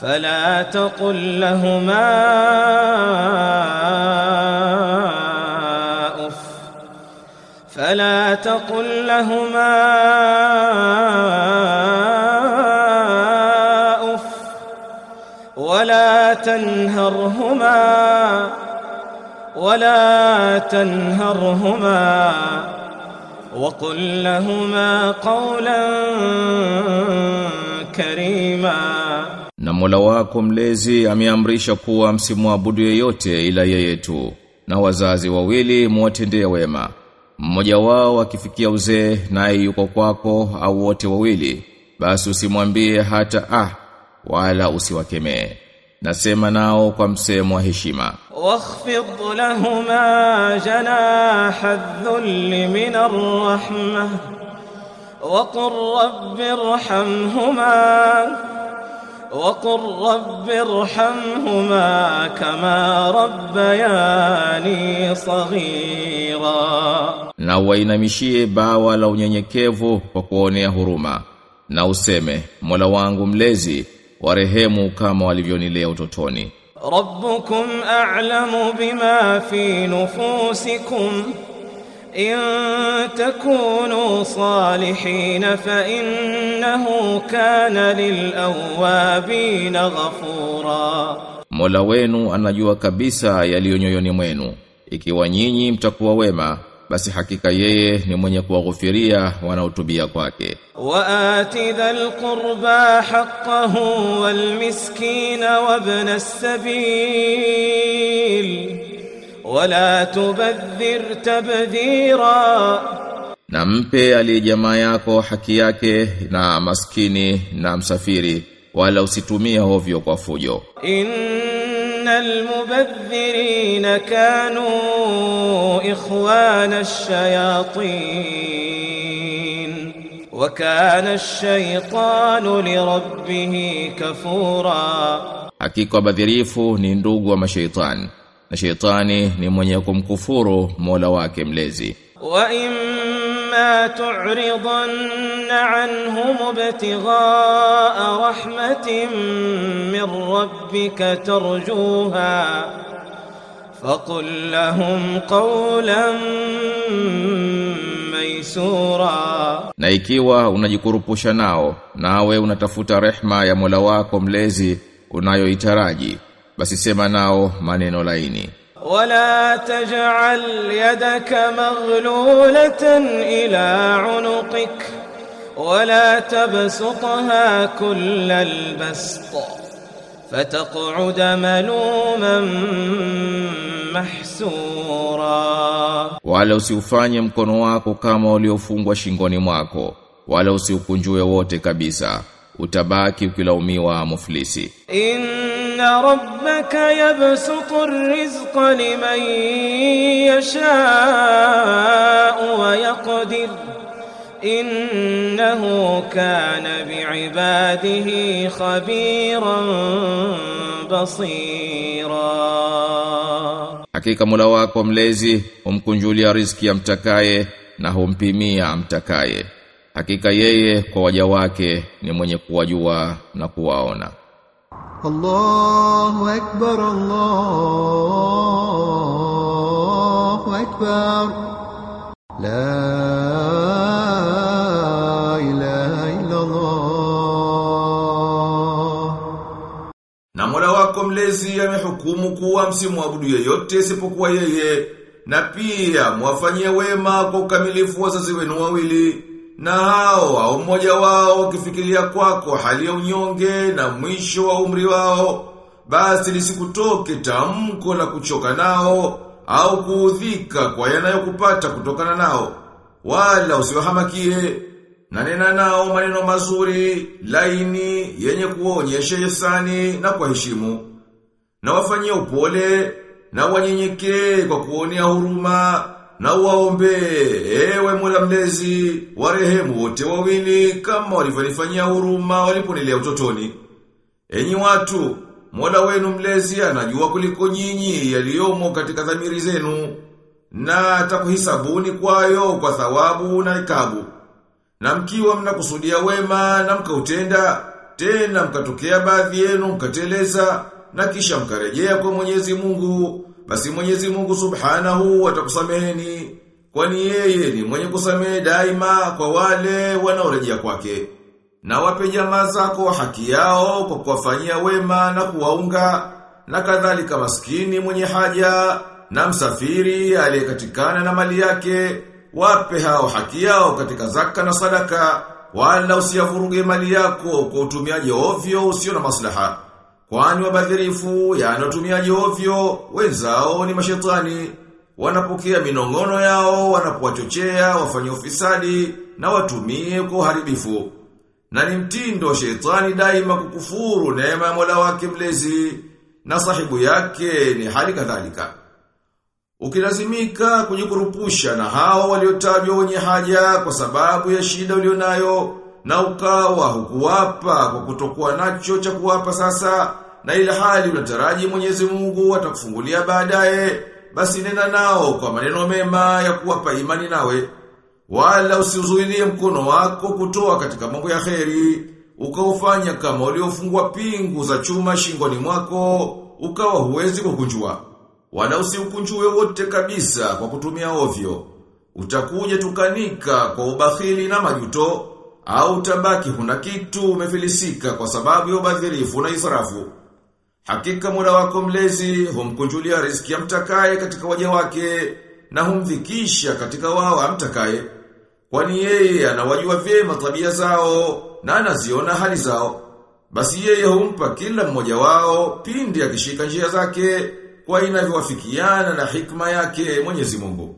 فلا تقل لهما أف فلا تقل لهما أف ولا تنهرهما ولا تنهرهما وقل لهما قولا Mola wako mlezi ameamrisha kuwa msimwabudu yeyote ila yeye tu na wazazi wawili muwatendee wema. Mmoja wao akifikia uzee naye yuko kwako au wote wawili basi usimwambie hata ah wala usiwakemee. Nasema nao kwa msemo wa heshima. Wakhfid lahuma janaha dhulli min arrahmah wa qur rabbi irhamhuma وقل رب ارحمهما كما ربياني صغيرا na wainamishie bawa la unyenyekevu kwa kuonea huruma na useme Mola wangu mlezi warehemu kama walivyonilea utotoni ربكم أعلم بما في نفوسكم إن تكونوا صالحين فإنه كان للأوابين غفورا Mola wenu anajua kabisa yaliyo nyoyoni mwenu ikiwa nyinyi mtakuwa wema basi hakika yeye ni mwenye kuwaghufiria wanaotubia kwake وآت ذا القربى حقه والمسكين وابن السبيل wala tubadhir tabdhira, na mpe aliye jamaa yako haki yake na maskini na msafiri, wala usitumie hovyo kwa fujo. Innal mubadhirina kanu ikhwana ash-shayatin wa kana ash-shaytanu li rabbihi kafura, hakika wabadhirifu ni ndugu wa mashaitani na shaitani ni mwenye kumkufuru Mola wake mlezi وإما تعرضن عنهم ابتغاء رحمة من ربك ترجوها فقل لهم قولا ميسورا na ikiwa unajikurupusha nao nawe unatafuta rehma ya Mola wako mlezi unayoitaraji Basi sema nao maneno laini ولا تجعل يدك مغلولة إلى عنقك ولا تبسطها كل البسط فتقعد ملوما محسورا wala usiufanye mkono wako kama uliofungwa shingoni mwako wala usiukunjue wote kabisa utabaki ukilaumiwa muflisi. Inna rabbaka yabsutu rizqa liman yasha'u wa yaqdir. Innahu kana biibadihi khabiran basira. Hakika Mola wako mlezi humkunjulia riziki amtakaye na humpimia amtakaye hakika yeye kwa waja wake ni mwenye kuwajua na kuwaona. Allahu akbar Allahu akbar. La ilaha illa Allah Na Mola wako mlezi amehukumu kuwa msimwabudu yeyote isipokuwa yeye na pia mwafanyie wema kwa ukamilifu wazazi wenu wawili na hao au mmoja wao ukifikiria kwako hali ya unyonge na mwisho wa umri wao basi lisikutoke tamko la kuchoka nao au kuudhika kwa yanayokupata kutokana nao wala usiwahamakie. Na nena nao maneno mazuri, laini, yenye kuonyesha yesani na kwa heshima Na wafanyie upole, na wanyenyekee kwa kuonea huruma, na uwaombe ewe Mola mlezi, warehemu wote wawili kama walivyonifanyia huruma waliponilea utotoni. Enyi watu, Mola wenu mlezi anajua kuliko nyinyi yaliyomo katika dhamiri zenu na atakuhisabuni kwayo kwa thawabu na ikabu. Na mkiwa mnakusudia wema na mkautenda, tena mkatokea baadhi yenu mkateleza na kisha mkarejea kwa Mwenyezi Mungu, basi Mwenyezi Mungu Subhanahu atakusameheni, kwani yeye ni mwenye kusamehe daima kwa wale wanaorejea kwake. Na wape jamaa zako haki yao kwa kuwafanyia wema na kuwaunga, na kadhalika maskini mwenye haja, na msafiri aliyekatikana na mali yake, wape hao haki yao katika zaka na sadaka, wala usiyavuruge mali yako kwa utumiaji ovyo usio na maslaha. Kwani wabadhirifu, yani watumiaji ovyo, wenzao ni mashetani, wanapokea minongono yao, wanapowachochea, wafanye ufisadi, na watumie kwa uharibifu. Na ni mtindo wa shetani daima kukufuru neema ya Mola wake mlezi na sahibu yake ni hali kadhalika. Ukilazimika kujikurupusha na hao waliotajwa wenye haja kwa sababu ya shida ulionayo na ukawa hukuwapa kwa kutokuwa nacho cha kuwapa sasa na ila hali unataraji Mwenyezi Mungu atakufungulia baadaye basi nena nao kwa maneno mema ya kuwapa imani nawe wala usizuilie mkono wako kutoa katika mambo ya kheri, ukaufanya kama uliofungwa pingu za chuma shingoni mwako, ukawa huwezi kukunjua. Wala usiukunjue wote kabisa kwa kutumia ovyo. Utakuja tukanika kwa ubakhili na majuto, au tabaki huna kitu umefilisika kwa sababu ya ubadhirifu na israfu. Hakika Mola wako mlezi humkunjulia riziki amtakaye katika waja wake na humdhikisha katika wao amtakaye. Kwani yeye anawajua vyema tabia zao na anaziona hali zao. Basi yeye humpa kila mmoja wao pindi akishika njia zake kwa inavyowafikiana na hikma yake Mwenyezi Mungu.